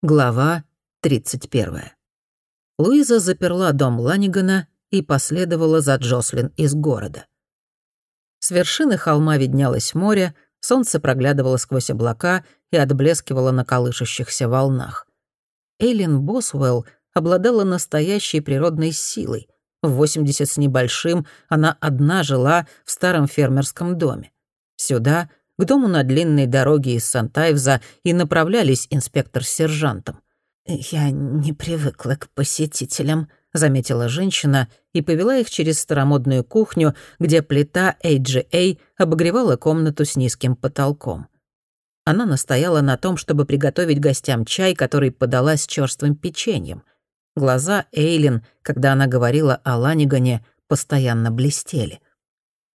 Глава 31. Луиза заперла дом Ланигана и последовала за Джослин из города. С вершины холма виднелось море, солнце проглядывало сквозь облака и отблескивало на колышущихся волнах. Эйлин Босвелл обладала настоящей природной силой. В 80 с небольшим она одна жила в старом фермерском доме. Сюда к дому на длинной дороге из Сантайвза и направлялись инспектор с сержантом. «Я не привыкла к посетителям», — заметила женщина и повела их через старомодную кухню, где плита AGA обогревала комнату с низким потолком. Она настояла на том, чтобы приготовить гостям чай, который подала с чёрствым печеньем. Глаза Эйлин, когда она говорила о Ланигане, постоянно блестели.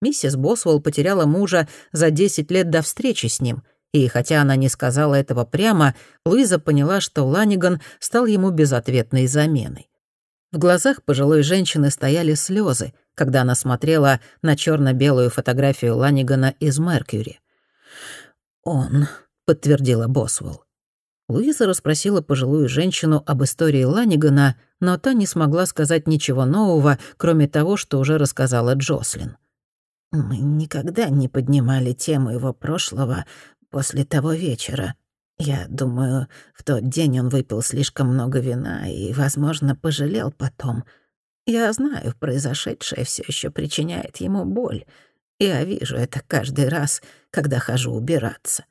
Миссис Босвелл потеряла мужа за 10 лет до встречи с ним, и хотя она не сказала этого прямо, Луиза поняла, что Ланиган стал ему безответной заменой. В глазах пожилой женщины стояли слезы, когда она смотрела на черно белую фотографию Ланигана из Меркьюри. «Он», — подтвердила Босвелл. Луиза расспросила пожилую женщину об истории Ланигана, но та не смогла сказать ничего нового, кроме того, что уже рассказала Джослин. Мы никогда не поднимали тему его прошлого после того вечера. Я думаю, в тот день он выпил слишком много вина и, возможно, пожалел потом. Я знаю, произошедшее все еще причиняет ему боль. Я вижу это каждый раз, когда хожу убираться.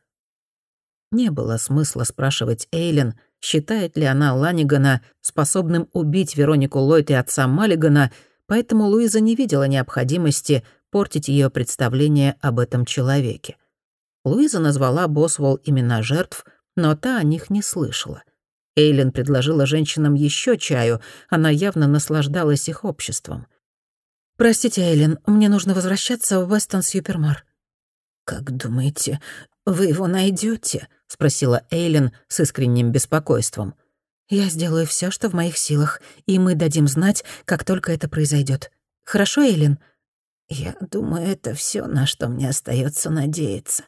Не было смысла спрашивать Эйлин, считает ли она Ланигана способным убить Веронику Ллойд и отца Маллигана, поэтому Луиза не видела необходимости портить ее представление об этом человеке. Луиза назвала Босвелл имена жертв, но та о них не слышала. Эйлин предложила женщинам еще чаю, она явно наслаждалась их обществом. «Простите, Эйлин, мне нужно возвращаться в Вестон Сьюпермар». «Как думаете, вы его найдете? спросила Эйлин с искренним беспокойством. «Я сделаю все, что в моих силах, и мы дадим знать, как только это произойдет. Хорошо, Эйлин?» Я думаю, это все, на что мне остается надеяться.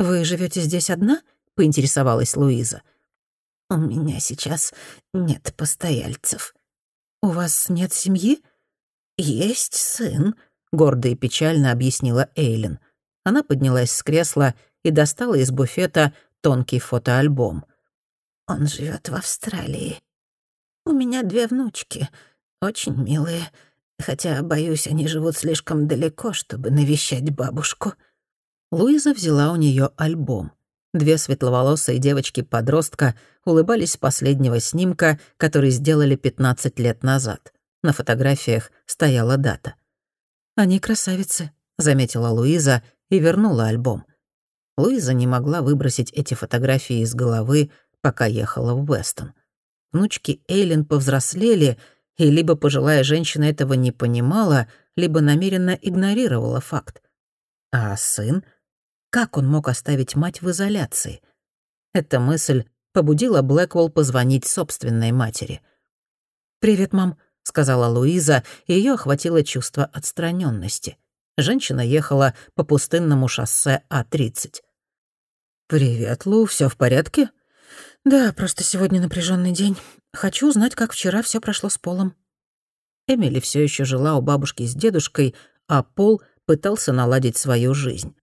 Вы живете здесь одна? поинтересовалась Луиза. У меня сейчас нет постояльцев. У вас нет семьи? Есть сын, гордо и печально объяснила Эйлин. Она поднялась с кресла и достала из буфета тонкий фотоальбом. Он живет в Австралии. У меня две внучки, очень милые хотя, боюсь, они живут слишком далеко, чтобы навещать бабушку». Луиза взяла у нее альбом. Две светловолосые девочки-подростка улыбались с последнего снимка, который сделали 15 лет назад. На фотографиях стояла дата. «Они красавицы», — заметила Луиза и вернула альбом. Луиза не могла выбросить эти фотографии из головы, пока ехала в Вестон. Внучки Эйлин повзрослели — и либо пожилая женщина этого не понимала, либо намеренно игнорировала факт. А сын? Как он мог оставить мать в изоляции? Эта мысль побудила Блэквелл позвонить собственной матери. «Привет, мам», — сказала Луиза, и её охватило чувство отстранённости. Женщина ехала по пустынному шоссе А-30. «Привет, Лу, всё в порядке?» «Да, просто сегодня напряженный день. Хочу узнать, как вчера все прошло с Полом». Эмили все еще жила у бабушки с дедушкой, а Пол пытался наладить свою жизнь.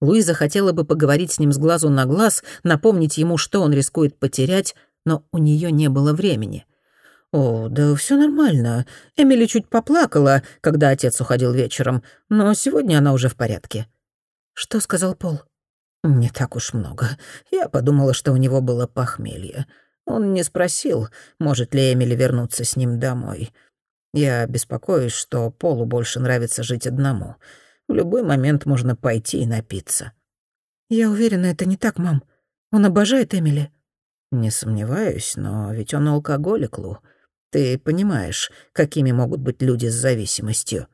Луиза хотела бы поговорить с ним с глазу на глаз, напомнить ему, что он рискует потерять, но у нее не было времени. «О, да все нормально. Эмили чуть поплакала, когда отец уходил вечером, но сегодня она уже в порядке». «Что сказал Пол?» «Не так уж много. Я подумала, что у него было похмелье. Он не спросил, может ли Эмили вернуться с ним домой. Я беспокоюсь, что Полу больше нравится жить одному. В любой момент можно пойти и напиться». «Я уверена, это не так, мам. Он обожает Эмили». «Не сомневаюсь, но ведь он алкоголик, Лу. Ты понимаешь, какими могут быть люди с зависимостью».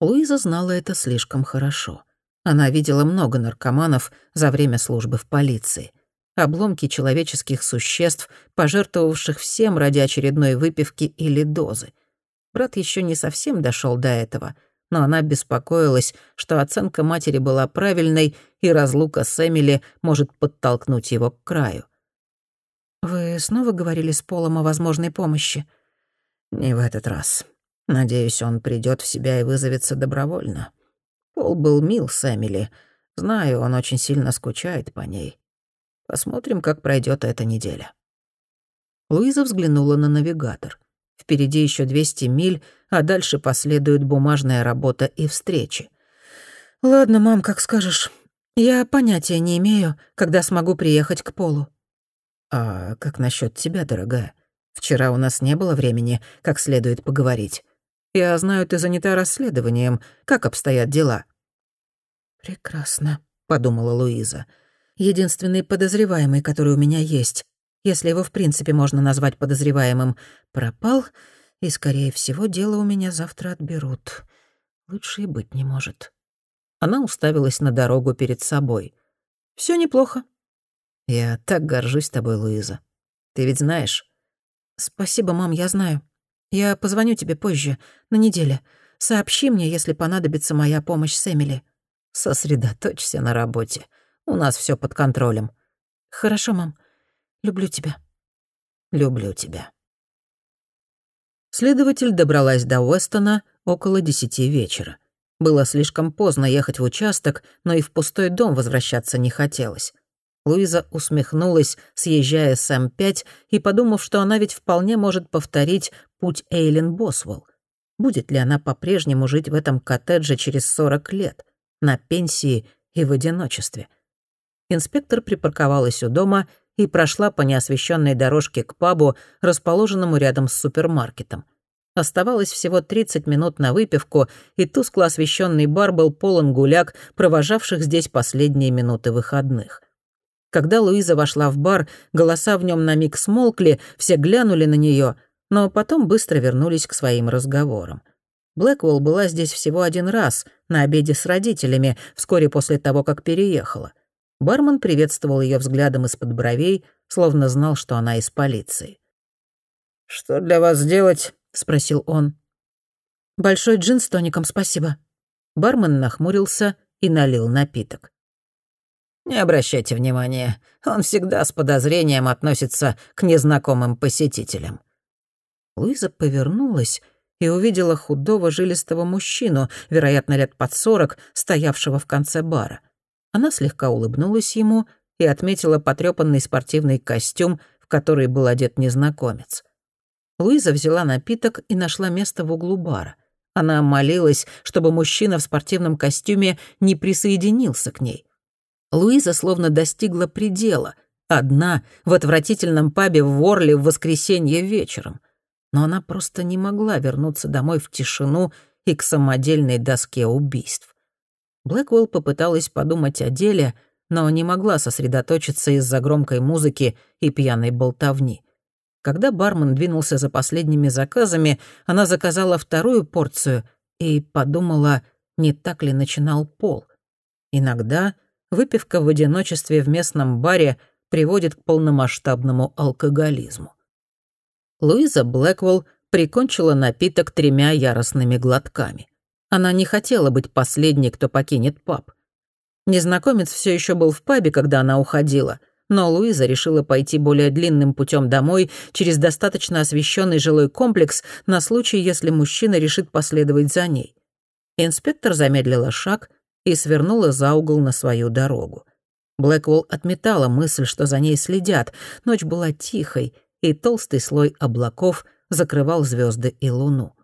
Луиза знала это слишком хорошо. Она видела много наркоманов за время службы в полиции. Обломки человеческих существ, пожертвовавших всем ради очередной выпивки или дозы. Брат еще не совсем дошел до этого, но она беспокоилась, что оценка матери была правильной, и разлука с Эмили может подтолкнуть его к краю. Вы снова говорили с Полом о возможной помощи? Не в этот раз. Надеюсь, он придёт в себя и вызовется добровольно. Пол был мил с Эмили. Знаю, он очень сильно скучает по ней. Посмотрим, как пройдёт эта неделя. Луиза взглянула на навигатор. Впереди ещё 200 миль, а дальше последует бумажная работа и встречи. «Ладно, мам, как скажешь. Я понятия не имею, когда смогу приехать к Полу». «А как насчёт тебя, дорогая? Вчера у нас не было времени, как следует поговорить. Я знаю, ты занята расследованием. Как обстоят дела?» «Прекрасно», — подумала Луиза. «Единственный подозреваемый, который у меня есть, если его в принципе можно назвать подозреваемым, пропал, и, скорее всего, дело у меня завтра отберут. Лучше и быть не может». Она уставилась на дорогу перед собой. Все неплохо. Я так горжусь тобой, Луиза. Ты ведь знаешь?» «Спасибо, мам, я знаю. Я позвоню тебе позже, на неделе. Сообщи мне, если понадобится моя помощь с Эмили». «Сосредоточься на работе. У нас все под контролем». «Хорошо, мам. Люблю тебя». «Люблю тебя». Следователь добралась до Уэстона около десяти вечера. Было слишком поздно ехать в участок, но и в пустой дом возвращаться не хотелось. Луиза усмехнулась, съезжая с М5 и подумав, что она ведь вполне может повторить путь Эйлин Босвелл. Будет ли она по-прежнему жить в этом коттедже через 40 лет, на пенсии и в одиночестве? Инспектор припарковалась у дома и прошла по неосвещенной дорожке к пабу, расположенному рядом с супермаркетом. Оставалось всего 30 минут на выпивку, и тускло освещенный бар был полон гуляк, провожавших здесь последние минуты выходных. Когда Луиза вошла в бар, голоса в нем на миг смолкли, все глянули на нее, но потом быстро вернулись к своим разговорам. Блэквелл была здесь всего один раз, на обеде с родителями, вскоре после того, как переехала. Бармен приветствовал ее взглядом из-под бровей, словно знал, что она из полиции. «Что для вас сделать?» — спросил он. «Большой джин с тоником, спасибо». Бармен нахмурился и налил напиток. Не обращайте внимания, он всегда с подозрением относится к незнакомым посетителям». Луиза повернулась и увидела худого жилистого мужчину, вероятно, лет под сорок, стоявшего в конце бара. Она слегка улыбнулась ему и отметила потрёпанный спортивный костюм, в который был одет незнакомец. Луиза взяла напиток и нашла место в углу бара. Она молилась, чтобы мужчина в спортивном костюме не присоединился к ней. Луиза словно достигла предела, одна, в отвратительном пабе в Ворли в воскресенье вечером. Но она просто не могла вернуться домой в тишину и к самодельной доске убийств. Блэквелл попыталась подумать о деле, но не могла сосредоточиться из-за громкой музыки и пьяной болтовни. Когда бармен двинулся за последними заказами, она заказала вторую порцию и подумала, не так ли начинал Пол. Иногда выпивка в одиночестве в местном баре приводит к полномасштабному алкоголизму. Луиза Блэквелл прикончила напиток тремя яростными глотками. Она не хотела быть последней, кто покинет паб. Незнакомец все еще был в пабе, когда она уходила, но Луиза решила пойти более длинным путем домой через достаточно освещенный жилой комплекс на случай, если мужчина решит последовать за ней. Инспектор замедлила шаг — и свернула за угол на свою дорогу. Блэквелл отметала мысль, что за ней следят. Ночь была тихой, и толстый слой облаков закрывал звезды и луну.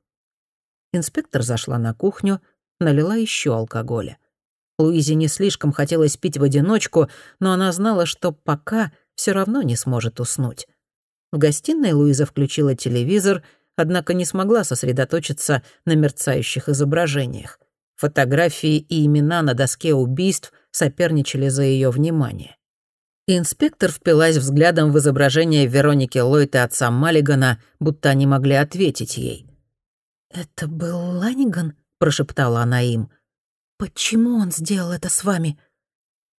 Инспектор зашла на кухню, налила еще алкоголя. Луизе не слишком хотелось пить в одиночку, но она знала, что пока все равно не сможет уснуть. В гостиной Луиза включила телевизор, однако не смогла сосредоточиться на мерцающих изображениях. Фотографии и имена на доске убийств соперничали за ее внимание. Инспектор впилась взглядом в изображение Вероники Ллойд и отца Маллигана, будто они могли ответить ей. «Это был Ланиган?» — прошептала она им. «Почему он сделал это с вами?»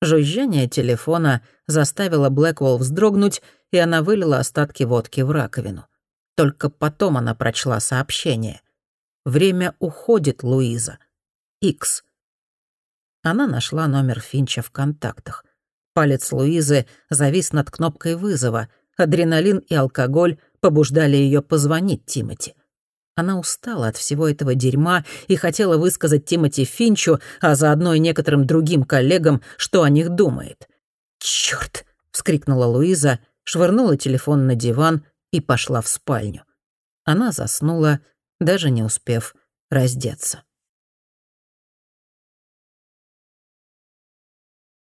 Жужжание телефона заставило Блэквелл вздрогнуть, и она вылила остатки водки в раковину. Только потом она прочла сообщение. «Время уходит, Луиза. X. Она нашла номер Финча в контактах. Палец Луизы завис над кнопкой вызова. Адреналин и алкоголь побуждали ее позвонить Тимати. Она устала от всего этого дерьма и хотела высказать Тимоти Финчу, а заодно и некоторым другим коллегам, что о них думает. «Чёрт!» — вскрикнула Луиза, швырнула телефон на диван и пошла в спальню. Она заснула, даже не успев раздеться.